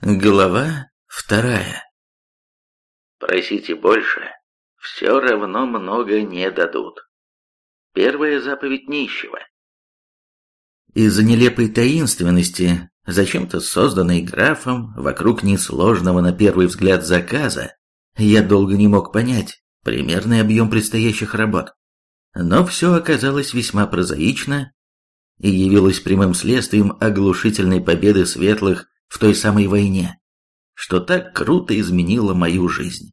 Глава вторая. Просите больше, все равно много не дадут. Первая заповедь нищего. Из-за нелепой таинственности, зачем-то созданной графом, вокруг несложного на первый взгляд заказа, я долго не мог понять примерный объем предстоящих работ. Но все оказалось весьма прозаично и явилось прямым следствием оглушительной победы светлых в той самой войне, что так круто изменило мою жизнь.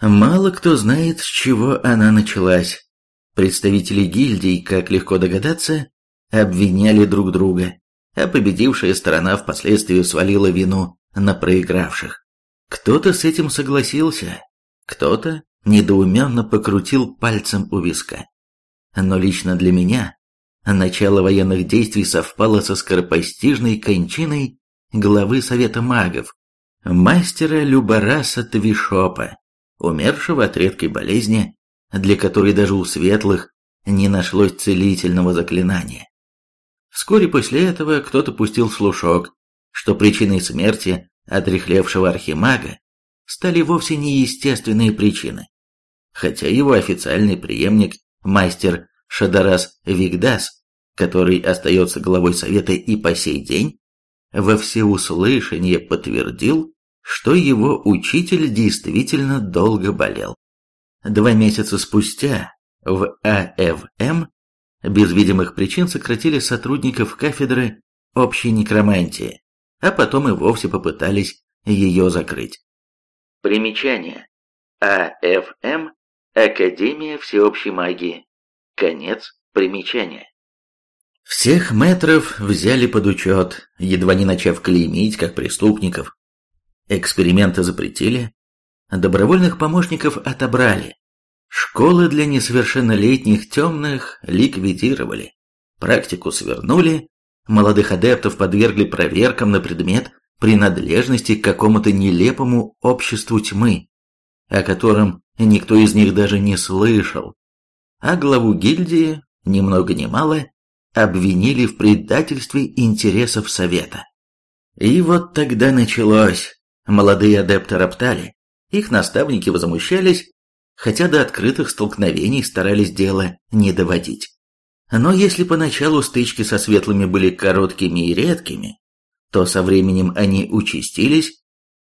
Мало кто знает, с чего она началась. Представители гильдий, как легко догадаться, обвиняли друг друга, а победившая сторона впоследствии свалила вину на проигравших. Кто-то с этим согласился, кто-то недоуменно покрутил пальцем у виска. Но лично для меня начало военных действий совпало со скоропостижной кончиной главы Совета магов, мастера Любараса Твишопа, умершего от редкой болезни, для которой даже у светлых не нашлось целительного заклинания. Вскоре после этого кто-то пустил слушок, что причиной смерти отрехлевшего архимага стали вовсе не естественные причины, хотя его официальный преемник, мастер Шадарас Вигдас, который остается главой совета и по сей день, во всеуслышание подтвердил, что его учитель действительно долго болел. Два месяца спустя в АФМ без видимых причин сократили сотрудников кафедры общей некромантии, а потом и вовсе попытались ее закрыть. Примечание. АФМ – Академия всеобщей магии. Конец примечания. Всех метров взяли под учет, едва не начав клеймить как преступников. Эксперименты запретили, добровольных помощников отобрали. Школы для несовершеннолетних темных ликвидировали, практику свернули, молодых адептов подвергли проверкам на предмет принадлежности к какому-то нелепому обществу тьмы, о котором никто из них даже не слышал. А главу гильдии, ни много ни мало, обвинили в предательстве интересов Совета. И вот тогда началось. Молодые адепты роптали, их наставники возмущались, хотя до открытых столкновений старались дело не доводить. Но если поначалу стычки со светлыми были короткими и редкими, то со временем они участились,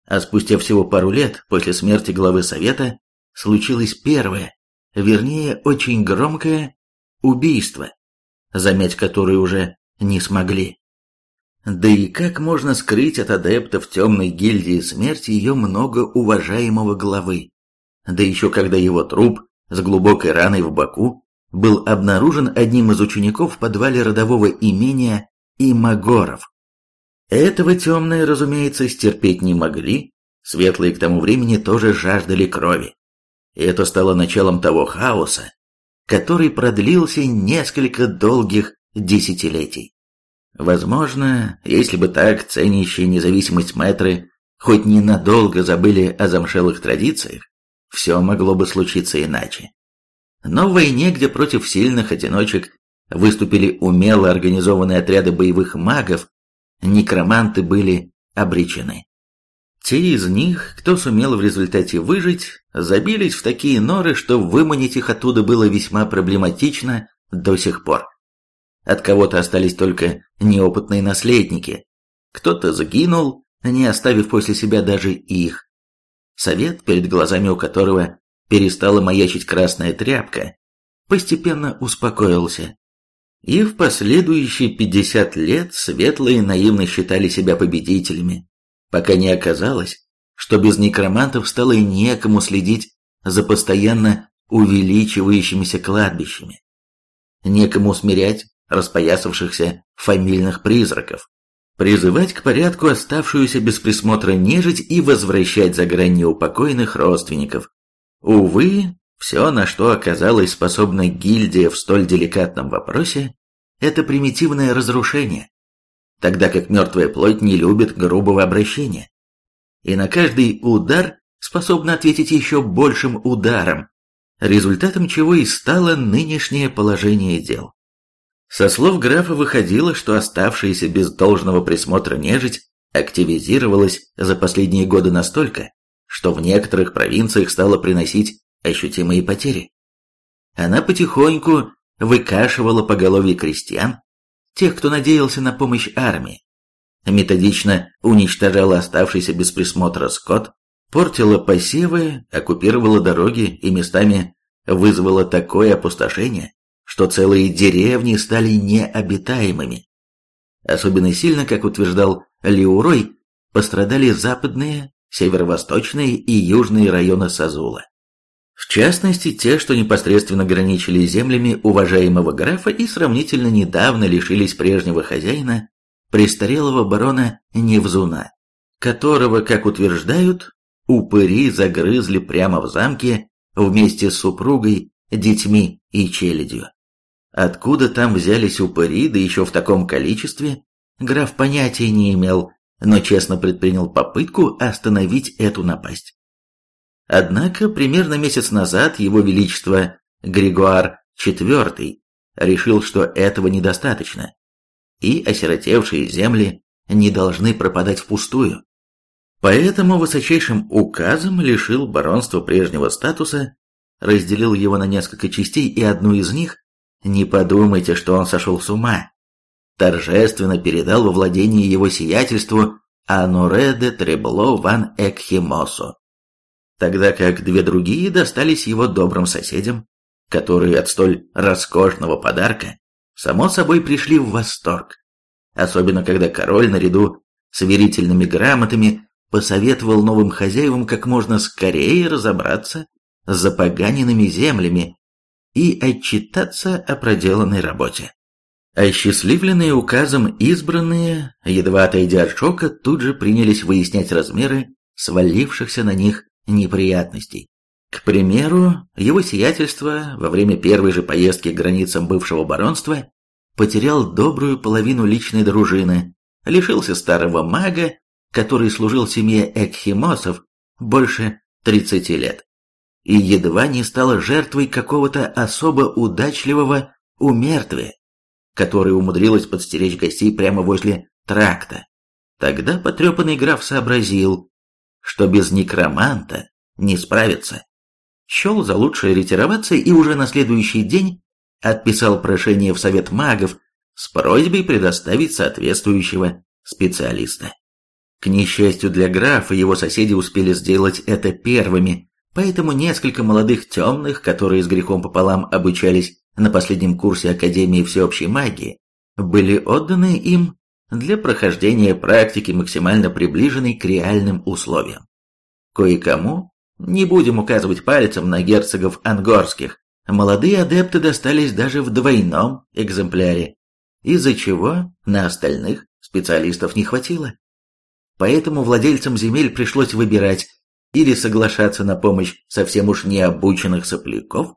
а спустя всего пару лет после смерти главы Совета случилось первое, вернее очень громкое, убийство замять которые уже не смогли. Да и как можно скрыть от адептов темной гильдии смерти ее многоуважаемого главы? Да еще когда его труп с глубокой раной в боку был обнаружен одним из учеников в подвале родового имения Имагоров. Этого темные, разумеется, стерпеть не могли, светлые к тому времени тоже жаждали крови. И это стало началом того хаоса, который продлился несколько долгих десятилетий. Возможно, если бы так ценящие независимость мэтры хоть ненадолго забыли о замшелых традициях, все могло бы случиться иначе. Но в войне, где против сильных одиночек выступили умело организованные отряды боевых магов, некроманты были обречены. Те из них, кто сумел в результате выжить, забились в такие норы, что выманить их оттуда было весьма проблематично до сих пор. От кого-то остались только неопытные наследники. Кто-то загинул, не оставив после себя даже их. Совет, перед глазами у которого перестала маячить красная тряпка, постепенно успокоился. И в последующие 50 лет светлые наивно считали себя победителями, пока не оказалось, что без некромантов стало и некому следить за постоянно увеличивающимися кладбищами. Некому смирять распоясавшихся фамильных призраков, призывать к порядку оставшуюся без присмотра нежить и возвращать за грань неупокоенных родственников. Увы, все, на что оказалась способна гильдия в столь деликатном вопросе, это примитивное разрушение, тогда как мертвая плоть не любит грубого обращения. И на каждый удар способна ответить еще большим ударом, результатом чего и стало нынешнее положение дел. Со слов графа выходило, что оставшаяся без должного присмотра нежить активизировалась за последние годы настолько, что в некоторых провинциях стала приносить ощутимые потери. Она потихоньку выкашивала поголовье крестьян, тех, кто надеялся на помощь армии, методично уничтожала оставшийся без присмотра скот, портила посевы, оккупировала дороги и местами вызвала такое опустошение, что целые деревни стали необитаемыми. Особенно сильно, как утверждал Леурой, пострадали западные, северо-восточные и южные районы Сазула. В частности, те, что непосредственно граничили землями уважаемого графа и сравнительно недавно лишились прежнего хозяина, престарелого барона Невзуна, которого, как утверждают, упыри загрызли прямо в замке вместе с супругой, детьми и челядью. Откуда там взялись упыри, да еще в таком количестве, граф понятия не имел, но честно предпринял попытку остановить эту напасть. Однако примерно месяц назад его величество Григуар IV решил, что этого недостаточно, и осиротевшие земли не должны пропадать впустую. Поэтому высочайшим указом лишил баронства прежнего статуса, разделил его на несколько частей, и одну из них, не подумайте, что он сошел с ума, торжественно передал во владение его сиятельству Аноре де Требло ван Экхимосу, тогда как две другие достались его добрым соседям, которые от столь роскошного подарка, само собой, пришли в восторг, особенно когда король наряду с верительными грамотами посоветовал новым хозяевам как можно скорее разобраться с запоганенными землями и отчитаться о проделанной работе. Осчастливленные указом избранные, едва отойдя от шока, тут же принялись выяснять размеры свалившихся на них неприятностей. К примеру, его сиятельство во время первой же поездки к границам бывшего баронства потерял добрую половину личной дружины, лишился старого мага который служил семье Экхимосов больше 30 лет, и едва не стала жертвой какого-то особо удачливого умертвия, который умудрилась подстеречь гостей прямо возле тракта. Тогда потрепанный граф сообразил, что без некроманта не справится. Счел за лучшее ретироваться и уже на следующий день отписал прошение в Совет магов с просьбой предоставить соответствующего специалиста. К несчастью для графа, его соседи успели сделать это первыми, поэтому несколько молодых темных, которые с грехом пополам обучались на последнем курсе Академии всеобщей магии, были отданы им для прохождения практики, максимально приближенной к реальным условиям. Кое-кому, не будем указывать пальцем на герцогов ангорских, молодые адепты достались даже в двойном экземпляре, из-за чего на остальных специалистов не хватило. Поэтому владельцам земель пришлось выбирать или соглашаться на помощь совсем уж необученных сопляков,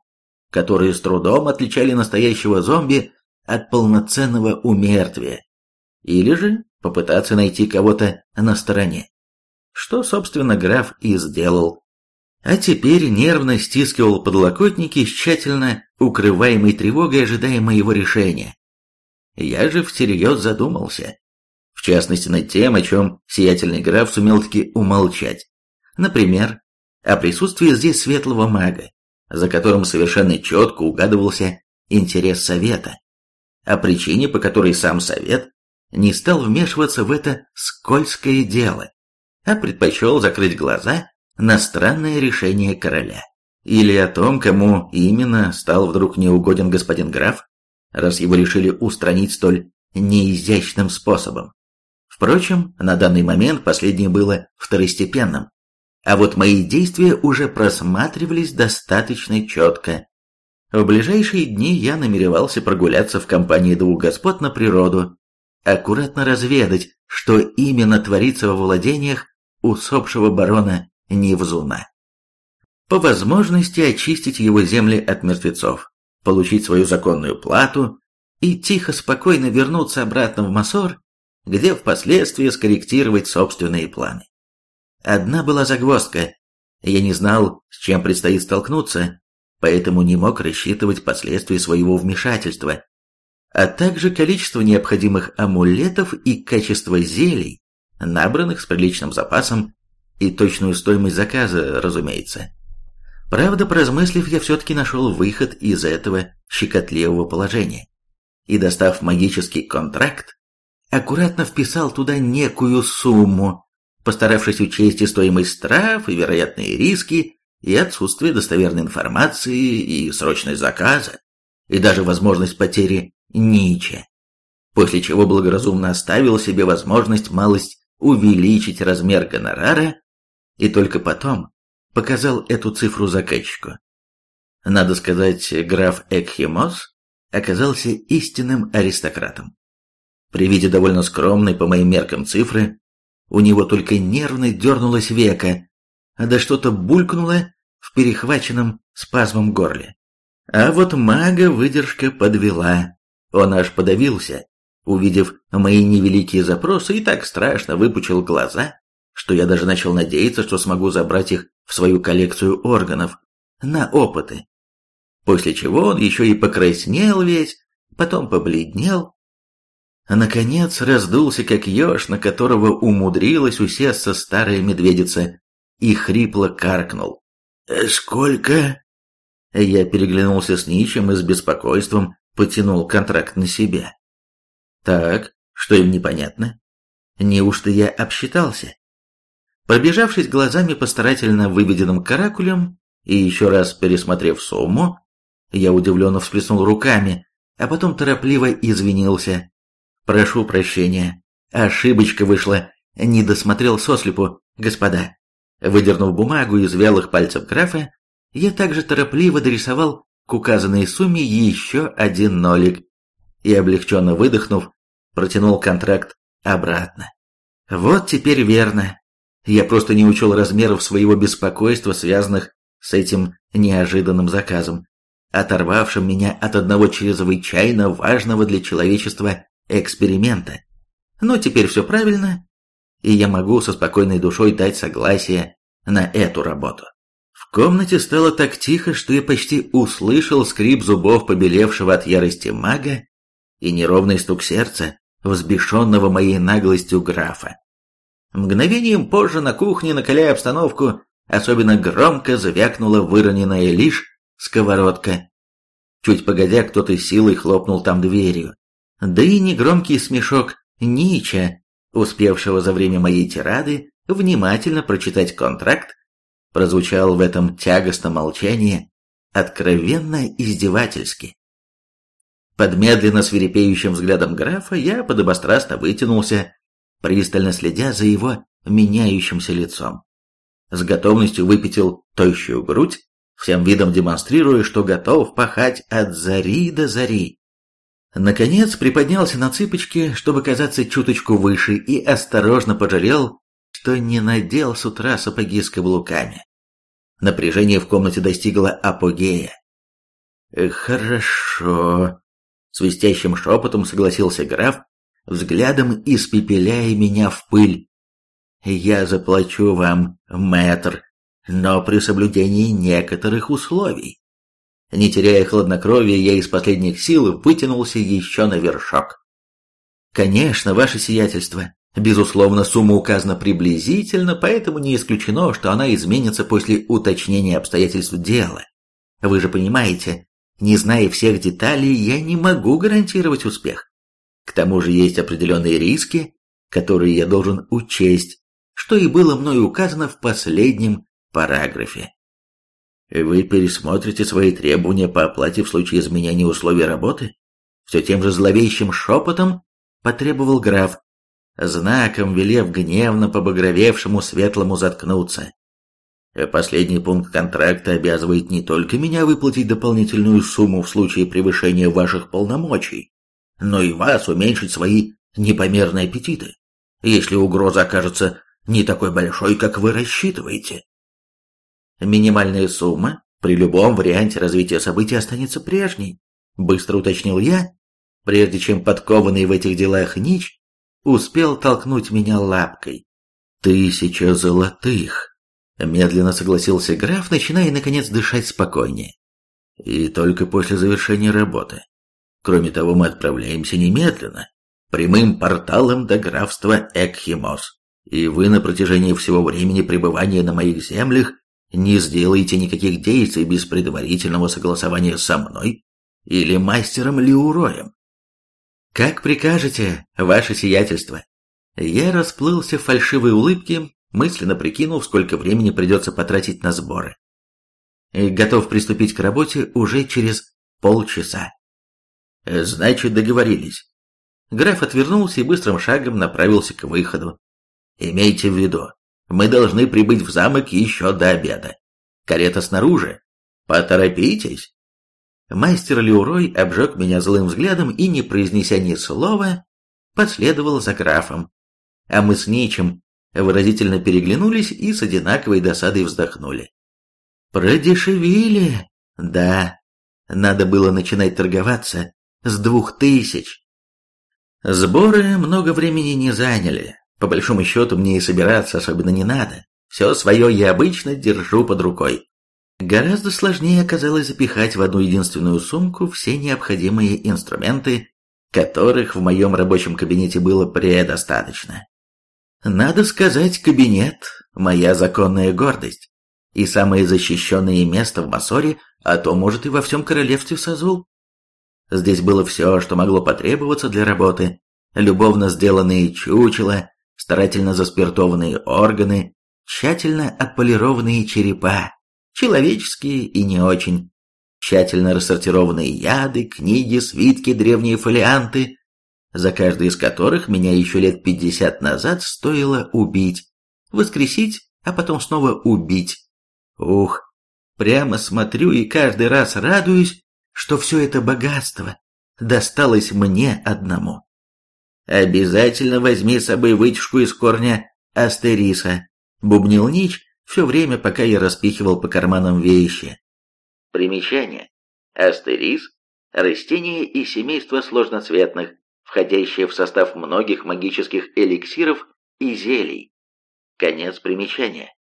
которые с трудом отличали настоящего зомби от полноценного умертвия, или же попытаться найти кого-то на стороне. Что, собственно, граф и сделал. А теперь нервно стискивал подлокотники с тщательно укрываемой тревогой, ожидая моего решения. Я же всерьез задумался, в частности над тем, о чем сиятельный граф сумел таки умолчать. Например, о присутствии здесь светлого мага, за которым совершенно четко угадывался интерес совета, о причине, по которой сам совет не стал вмешиваться в это скользкое дело, а предпочел закрыть глаза на странное решение короля. Или о том, кому именно стал вдруг неугоден господин граф, раз его решили устранить столь неизящным способом. Впрочем, на данный момент последнее было второстепенным. А вот мои действия уже просматривались достаточно четко. В ближайшие дни я намеревался прогуляться в компании двух господ на природу, аккуратно разведать, что именно творится во владениях усопшего барона Невзуна. По возможности очистить его земли от мертвецов, получить свою законную плату и тихо-спокойно вернуться обратно в Масор где впоследствии скорректировать собственные планы. Одна была загвоздка. Я не знал, с чем предстоит столкнуться, поэтому не мог рассчитывать последствия своего вмешательства, а также количество необходимых амулетов и качество зелий, набранных с приличным запасом, и точную стоимость заказа, разумеется. Правда, поразмыслив, я все-таки нашел выход из этого щекотливого положения. И, достав магический контракт, аккуратно вписал туда некую сумму, постаравшись учесть и стоимость штраф, и вероятные риски, и отсутствие достоверной информации, и срочность заказа, и даже возможность потери нича. После чего благоразумно оставил себе возможность малость увеличить размер гонорара, и только потом показал эту цифру заказчику. Надо сказать, граф Экхимос оказался истинным аристократом. При виде довольно скромной по моим меркам цифры, у него только нервно дернулось веко, а да что-то булькнуло в перехваченном спазмом горле. А вот мага выдержка подвела. Он аж подавился, увидев мои невеликие запросы, и так страшно выпучил глаза, что я даже начал надеяться, что смогу забрать их в свою коллекцию органов на опыты. После чего он еще и покраснел весь, потом побледнел, а наконец раздулся, как еж, на которого умудрилась усесться старая медведица, и хрипло каркнул. «Э, «Сколько?» Я переглянулся с Ничем и с беспокойством потянул контракт на себя. «Так, что им непонятно? Неужто я обсчитался?» Пробежавшись глазами по старательно выведенным каракулям и еще раз пересмотрев сумму, я удивленно всплеснул руками, а потом торопливо извинился. «Прошу прощения. Ошибочка вышла. Не досмотрел сослепу, господа». Выдернув бумагу из вялых пальцев графа, я также торопливо дорисовал к указанной сумме еще один нолик и, облегченно выдохнув, протянул контракт обратно. Вот теперь верно. Я просто не учел размеров своего беспокойства, связанных с этим неожиданным заказом, оторвавшим меня от одного чрезвычайно важного для человечества эксперимента. Но теперь все правильно, и я могу со спокойной душой дать согласие на эту работу. В комнате стало так тихо, что я почти услышал скрип зубов побелевшего от ярости мага и неровный стук сердца, взбешенного моей наглостью графа. Мгновением позже на кухне, накаляя обстановку, особенно громко звякнула выроненная лишь сковородка. Чуть погодя, кто-то силой хлопнул там дверью. Да и негромкий смешок Нича, успевшего за время моей тирады внимательно прочитать контракт, прозвучал в этом тягостном молчании откровенно издевательски. Под медленно свирепеющим взглядом графа я подобострастно вытянулся пристально следя за его меняющимся лицом. С готовностью выпятил тощую грудь, всем видом демонстрируя, что готов пахать от зари до зари. Наконец приподнялся на цыпочки, чтобы казаться чуточку выше, и осторожно пожалел, что не надел с утра сапоги с каблуками. Напряжение в комнате достигло апогея. «Хорошо», — свистящим шепотом согласился граф, взглядом испепеляя меня в пыль. «Я заплачу вам, мэтр, но при соблюдении некоторых условий». Не теряя хладнокровия, я из последних сил вытянулся еще на вершок. «Конечно, ваше сиятельство. Безусловно, сумма указана приблизительно, поэтому не исключено, что она изменится после уточнения обстоятельств дела. Вы же понимаете, не зная всех деталей, я не могу гарантировать успех. К тому же есть определенные риски, которые я должен учесть, что и было мною указано в последнем параграфе. Вы пересмотрите свои требования по оплате в случае изменения условий работы? Все тем же зловещим шепотом потребовал граф, знаком велев гневно побагровевшему светлому заткнуться. Последний пункт контракта обязывает не только меня выплатить дополнительную сумму в случае превышения ваших полномочий, но и вас уменьшить свои непомерные аппетиты, если угроза окажется не такой большой, как вы рассчитываете. Минимальная сумма при любом варианте развития событий останется прежней, быстро уточнил я, прежде чем подкованный в этих делах Нич успел толкнуть меня лапкой. «Тысяча золотых!» Медленно согласился граф, начиная, наконец, дышать спокойнее. «И только после завершения работы. Кроме того, мы отправляемся немедленно, прямым порталом до графства Экхимос. и вы на протяжении всего времени пребывания на моих землях не сделаете никаких действий без предварительного согласования со мной или мастером Леуроем. Как прикажете, ваше сиятельство. Я расплылся в фальшивой улыбке, мысленно прикинув, сколько времени придется потратить на сборы. Готов приступить к работе уже через полчаса. Значит, договорились. Граф отвернулся и быстрым шагом направился к выходу. Имейте в виду, мы должны прибыть в замок еще до обеда. Карета снаружи. Поторопитесь. Мастер Леурой обжег меня злым взглядом и, не произнеся ни слова, последовал за графом. А мы с Ничем выразительно переглянулись и с одинаковой досадой вздохнули. Продешевили. Да, надо было начинать торговаться с двух тысяч. Сборы много времени не заняли. По большому счету мне и собираться особенно не надо. Все свое я обычно держу под рукой. Гораздо сложнее оказалось запихать в одну единственную сумку все необходимые инструменты, которых в моем рабочем кабинете было предостаточно. Надо сказать, кабинет – моя законная гордость и самое защищенное место в Масоре, а то, может, и во всем королевстве Сазул. Здесь было все, что могло потребоваться для работы. Любовно сделанные чучела, старательно заспиртованные органы, тщательно отполированные черепа, человеческие и не очень, тщательно рассортированные яды, книги, свитки, древние фолианты, за каждый из которых меня еще лет пятьдесят назад стоило убить, воскресить, а потом снова убить. Ух, прямо смотрю и каждый раз радуюсь, что все это богатство досталось мне одному. Обязательно возьми с собой вытяжку из корня астериса, бубнил Нич все время, пока я распихивал по карманам вещи. Примечание. Астерис – растение из семейства сложноцветных, входящее в состав многих магических эликсиров и зелий. Конец примечания.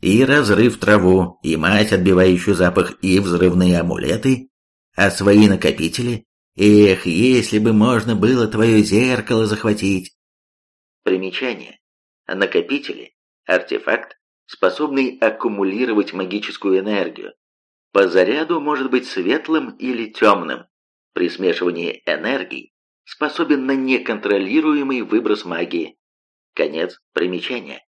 И разрыв траву, и мать, отбивающую запах, и взрывные амулеты, а свои накопители Эх, если бы можно было твое зеркало захватить. Примечание. Накопители – артефакт, способный аккумулировать магическую энергию. По заряду может быть светлым или темным. При смешивании энергий способен на неконтролируемый выброс магии. Конец примечания.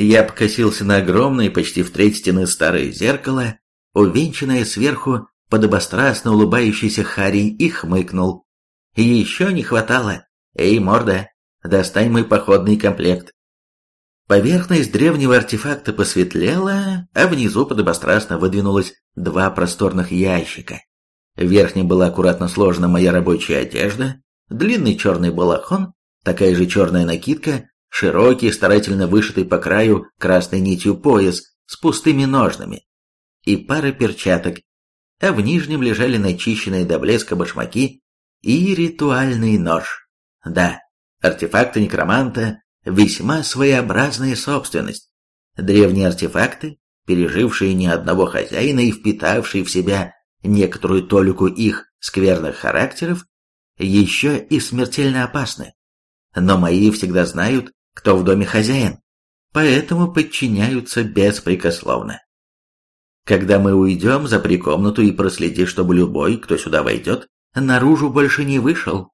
Я покосился на огромное, почти в треть стены старое зеркало, увенчанное сверху подобострастно улыбающийся Харри и хмыкнул. «Еще не хватало. Эй, морда, достань мой походный комплект». Поверхность древнего артефакта посветлела, а внизу подобострастно выдвинулось два просторных ящика. В верхнем была аккуратно сложена моя рабочая одежда, длинный черный балахон, такая же черная накидка, широкий, старательно вышитый по краю красной нитью пояс с пустыми ножнами и пара перчаток а в нижнем лежали начищенные до блеска башмаки и ритуальный нож. Да, артефакты некроманта – весьма своеобразная собственность. Древние артефакты, пережившие ни одного хозяина и впитавшие в себя некоторую толику их скверных характеров, еще и смертельно опасны. Но мои всегда знают, кто в доме хозяин, поэтому подчиняются беспрекословно. Когда мы уйдем, запри комнату и проследи, чтобы любой, кто сюда войдет, наружу больше не вышел.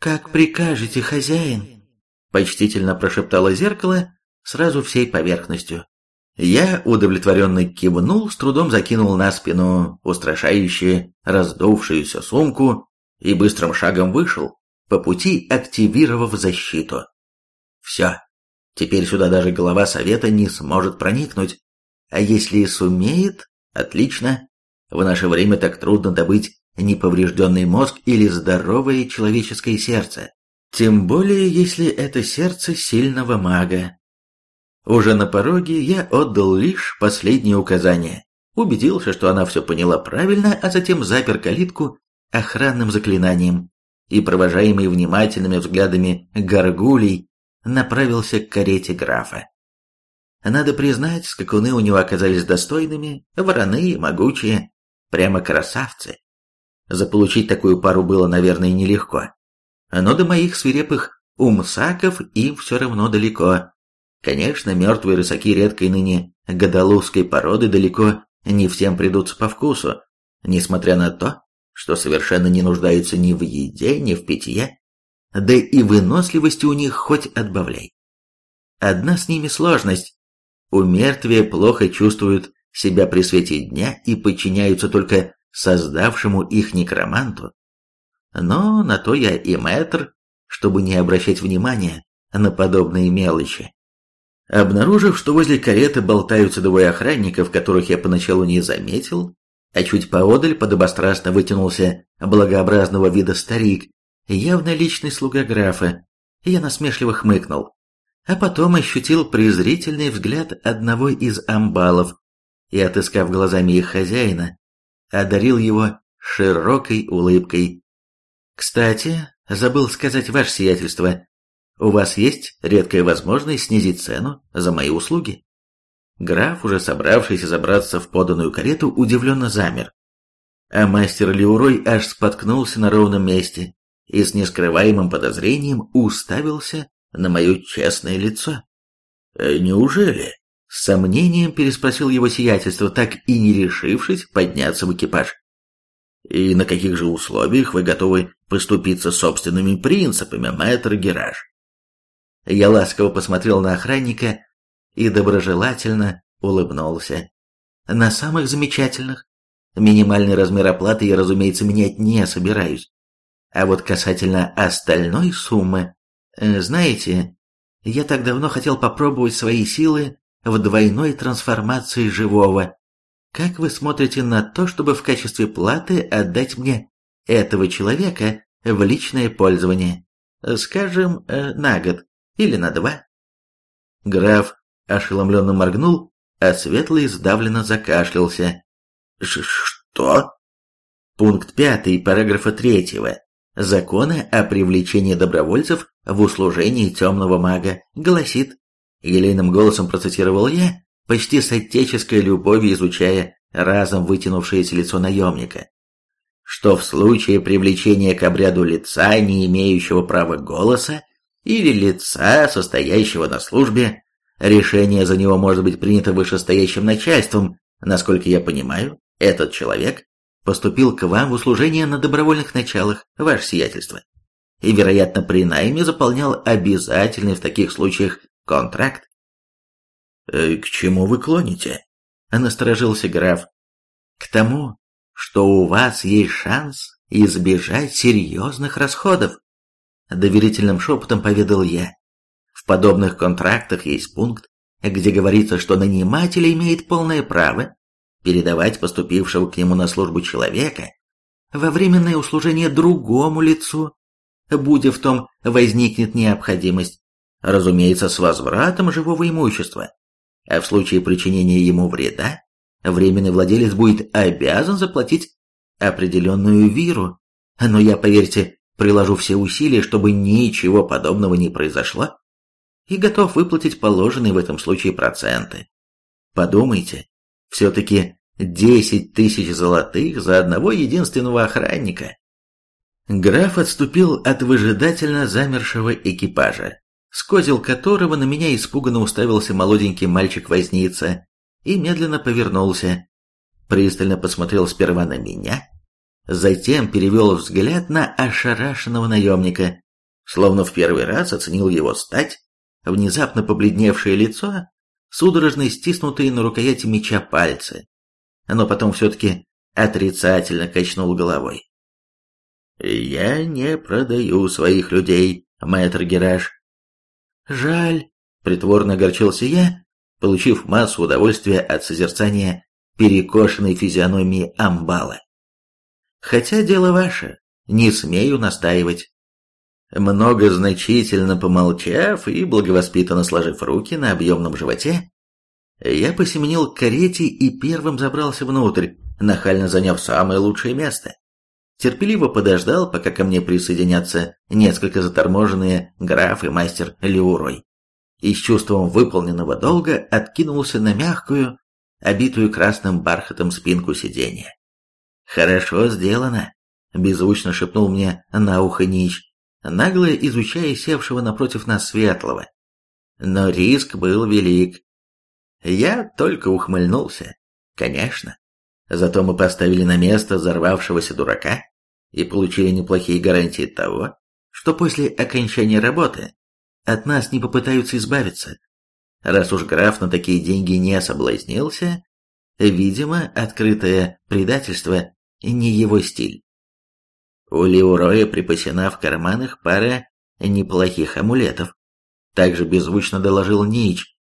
«Как прикажете, хозяин?» Почтительно прошептало зеркало сразу всей поверхностью. Я удовлетворенно кивнул, с трудом закинул на спину устрашающую раздувшуюся сумку и быстрым шагом вышел, по пути активировав защиту. Все, теперь сюда даже глава совета не сможет проникнуть. А если и сумеет, отлично. В наше время так трудно добыть неповрежденный мозг или здоровое человеческое сердце. Тем более, если это сердце сильного мага. Уже на пороге я отдал лишь последнее указание. Убедился, что она все поняла правильно, а затем запер калитку охранным заклинанием и, провожаемый внимательными взглядами горгулей, направился к карете графа. Надо признать, скакуны у него оказались достойными, вороные, могучие, прямо красавцы. Заполучить такую пару было, наверное, нелегко. Но до моих свирепых Умсаков им все равно далеко. Конечно, мертвые рысаки редкой ныне годолузской породы далеко не всем придутся по вкусу, несмотря на то, что совершенно не нуждаются ни в еде, ни в питье, да и выносливости у них хоть отбавляй. Одна с ними сложность. У мертвия плохо чувствуют себя при свете дня и подчиняются только создавшему их некроманту. Но на то я и мэтр, чтобы не обращать внимания на подобные мелочи. Обнаружив, что возле кареты болтаются двое охранников, которых я поначалу не заметил, а чуть поодаль подобострастно вытянулся благообразного вида старик, явно личный слуга графа, я насмешливо хмыкнул, а потом ощутил презрительный взгляд одного из амбалов и, отыскав глазами их хозяина, одарил его широкой улыбкой. «Кстати, забыл сказать ваше сиятельство, у вас есть редкая возможность снизить цену за мои услуги?» Граф, уже собравшийся забраться в поданную карету, удивленно замер. А мастер Леурой аж споткнулся на ровном месте и с нескрываемым подозрением уставился на мое честное лицо. «Э, «Неужели?» — с сомнением переспросил его сиятельство, так и не решившись подняться в экипаж. «И на каких же условиях вы готовы поступиться собственными принципами, мэтр Гераж?» Я ласково посмотрел на охранника и доброжелательно улыбнулся. На самых замечательных. Минимальный размер оплаты я, разумеется, менять не собираюсь. А вот касательно остальной суммы, э, знаете, я так давно хотел попробовать свои силы в двойной трансформации живого. Как вы смотрите на то, чтобы в качестве платы отдать мне этого человека в личное пользование? Скажем, э, на год или на два? Граф ошеломленно моргнул, а Светлый сдавленно закашлялся. «Что?» Пункт пятый параграфа третьего Закона о привлечении добровольцев в услужении темного мага гласит, елейным голосом процитировал я, почти с отеческой любовью изучая разом вытянувшееся лицо наемника, что в случае привлечения к обряду лица, не имеющего права голоса, или лица, состоящего на службе, Решение за него может быть принято вышестоящим начальством. Насколько я понимаю, этот человек поступил к вам в услужение на добровольных началах, ваше сиятельство. И, вероятно, при найме заполнял обязательный в таких случаях контракт. «Э, «К чему вы клоните?» – насторожился граф. «К тому, что у вас есть шанс избежать серьезных расходов», – доверительным шепотом поведал я. В подобных контрактах есть пункт, где говорится, что наниматель имеет полное право передавать поступившего к нему на службу человека во временное услужение другому лицу, будь в том возникнет необходимость, разумеется, с возвратом живого имущества, а в случае причинения ему вреда, временный владелец будет обязан заплатить определенную виру, но я, поверьте, приложу все усилия, чтобы ничего подобного не произошло, и готов выплатить положенные в этом случае проценты. Подумайте, все-таки 10 тысяч золотых за одного единственного охранника. Граф отступил от выжидательно замершего экипажа, с которого на меня испуганно уставился молоденький мальчик-возница и медленно повернулся. Пристально посмотрел сперва на меня, затем перевел взгляд на ошарашенного наемника, словно в первый раз оценил его стать внезапно побледневшее лицо, судорожно стиснутые на рукояти меча пальцы. Но потом все-таки отрицательно качнул головой. «Я не продаю своих людей, мэтр Гераш». «Жаль», — притворно огорчился я, получив массу удовольствия от созерцания перекошенной физиономии амбала. «Хотя дело ваше, не смею настаивать. Многозначительно помолчав и благовоспитанно сложив руки на объемном животе, я посеменил к карете и первым забрался внутрь, нахально заняв самое лучшее место. Терпеливо подождал, пока ко мне присоединятся несколько заторможенные граф и мастер Леурой. И с чувством выполненного долга откинулся на мягкую, обитую красным бархатом спинку сиденья. «Хорошо сделано», — беззвучно шепнул мне на ухо Нич, нагло изучая севшего напротив нас светлого. Но риск был велик. Я только ухмыльнулся. Конечно. Зато мы поставили на место взорвавшегося дурака и получили неплохие гарантии того, что после окончания работы от нас не попытаются избавиться. Раз уж граф на такие деньги не соблазнился, видимо, открытое предательство не его стиль. У Леуроя припасена в карманах пара неплохих амулетов. Также беззвучно доложил Нич.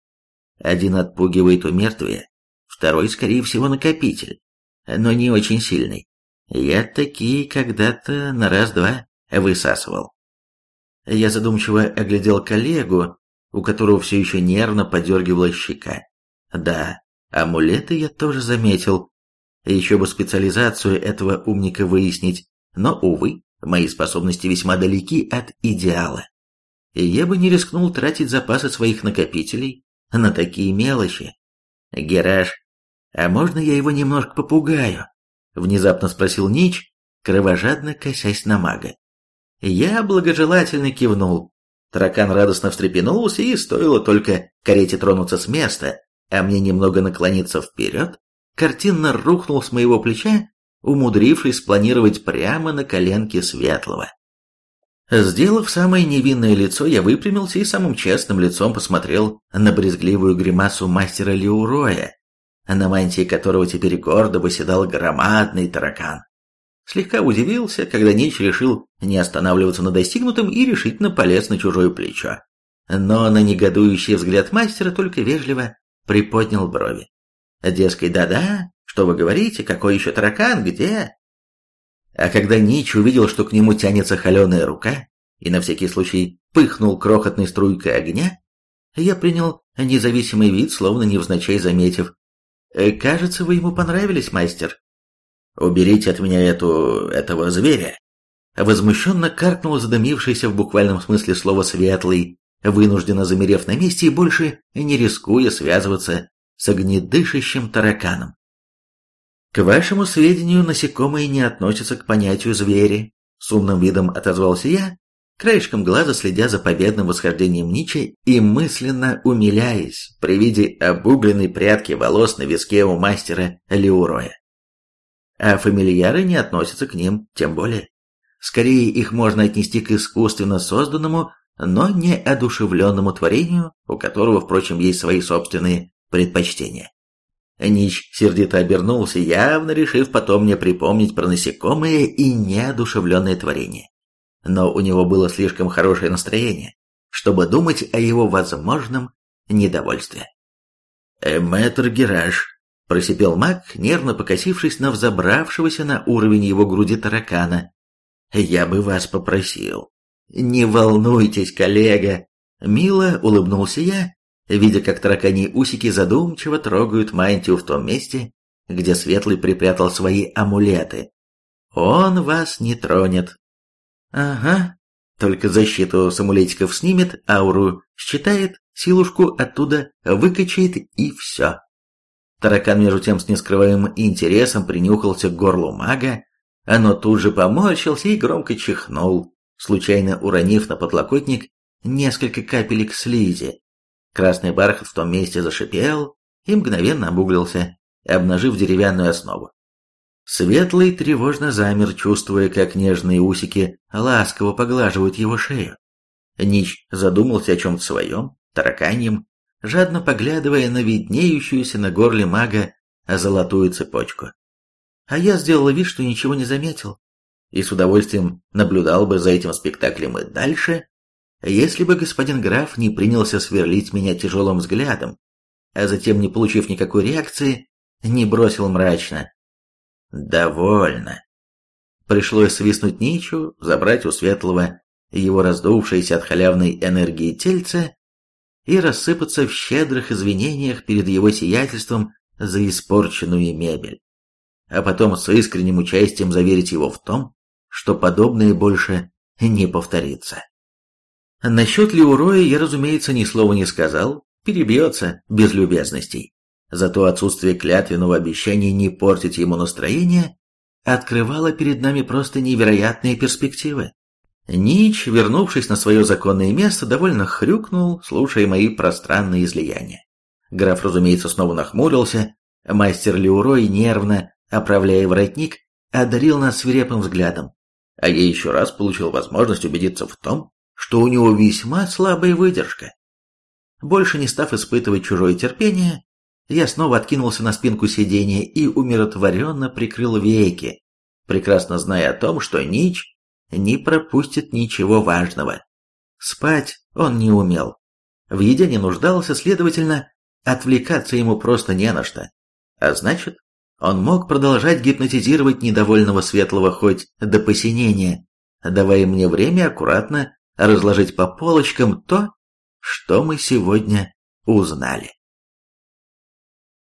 Один отпугивает у мертвия, второй, скорее всего, накопитель, но не очень сильный. Я такие когда-то на раз-два высасывал. Я задумчиво оглядел коллегу, у которого все еще нервно подергивала щека. Да, амулеты я тоже заметил. Еще бы специализацию этого умника выяснить, но, увы, мои способности весьма далеки от идеала. Я бы не рискнул тратить запасы своих накопителей на такие мелочи. Гераш, а можно я его немножко попугаю? Внезапно спросил Нич, кровожадно косясь на мага. Я благожелательно кивнул. Таракан радостно встрепенулся, и стоило только карете тронуться с места, а мне немного наклониться вперед, картинно рухнул с моего плеча, умудрившись спланировать прямо на коленке Светлого. Сделав самое невинное лицо, я выпрямился и самым честным лицом посмотрел на брезгливую гримасу мастера Леуроя, на мантии которого теперь гордо выседал громадный таракан. Слегка удивился, когда Нич решил не останавливаться на достигнутом и решительно полез на чужое плечо. Но на негодующий взгляд мастера только вежливо приподнял брови. Дескать, да-да, что вы говорите, какой еще таракан, где? А когда Нич увидел, что к нему тянется холеная рука, и на всякий случай пыхнул крохотной струйкой огня, я принял независимый вид, словно невзначай заметив. «Э, «Кажется, вы ему понравились, мастер». «Уберите от меня эту... этого зверя!» Возмущенно каркнул задымившийся в буквальном смысле слова «светлый», вынужденно замерев на месте и больше не рискуя связываться с огнедышащим тараканом. К вашему сведению, насекомые не относятся к понятию звери, с умным видом отозвался я, краешком глаза следя за победным восхождением Ничи и мысленно умиляясь при виде обугленной прядки волос на виске у мастера Леуроя а фамильяры не относятся к ним тем более. Скорее их можно отнести к искусственно созданному, но не одушевленному творению, у которого, впрочем, есть свои собственные предпочтения. Нич сердито обернулся, явно решив потом мне припомнить про насекомое и неодушевленное творение. Но у него было слишком хорошее настроение, чтобы думать о его возможном недовольстве. «Э, «Мэтр Гераш», Просипел маг, нервно покосившись на взобравшегося на уровень его груди таракана. «Я бы вас попросил». «Не волнуйтесь, коллега!» Мило улыбнулся я, видя, как таракани усики задумчиво трогают мантию в том месте, где Светлый припрятал свои амулеты. «Он вас не тронет». «Ага, только защиту с амулетиков снимет, ауру считает, силушку оттуда выкачает и все». Таракан между тем с нескрываемым интересом принюхался к горлу мага, оно тут же поморщился и громко чихнул, случайно уронив на подлокотник несколько капелек слизи. Красный бархат в том месте зашипел и мгновенно обуглился, обнажив деревянную основу. Светлый тревожно замер, чувствуя, как нежные усики ласково поглаживают его шею. Нич задумался о чем-то своем, тараканьем, жадно поглядывая на виднеющуюся на горле мага золотую цепочку. А я сделал вид, что ничего не заметил, и с удовольствием наблюдал бы за этим спектаклем и дальше, если бы господин граф не принялся сверлить меня тяжелым взглядом, а затем, не получив никакой реакции, не бросил мрачно. «Довольно». Пришлось свистнуть Ничу, забрать у Светлого его раздувшееся от халявной энергии тельце и рассыпаться в щедрых извинениях перед его сиятельством за испорченную мебель, а потом с искренним участием заверить его в том, что подобное больше не повторится. Насчет Леуроя я, разумеется, ни слова не сказал, перебьется без любезностей. Зато отсутствие клятвенного обещания не портить ему настроение открывало перед нами просто невероятные перспективы. Нич, вернувшись на свое законное место, довольно хрюкнул, слушая мои пространные излияния. Граф, разумеется, снова нахмурился. Мастер Леурой, нервно оправляя воротник, одарил нас свирепым взглядом. А я еще раз получил возможность убедиться в том, что у него весьма слабая выдержка. Больше не став испытывать чужое терпение, я снова откинулся на спинку сиденья и умиротворенно прикрыл веки, прекрасно зная о том, что Нич не пропустит ничего важного. Спать он не умел. В еде не нуждался, следовательно, отвлекаться ему просто не на что. А значит, он мог продолжать гипнотизировать недовольного светлого хоть до посинения, давая мне время аккуратно разложить по полочкам то, что мы сегодня узнали.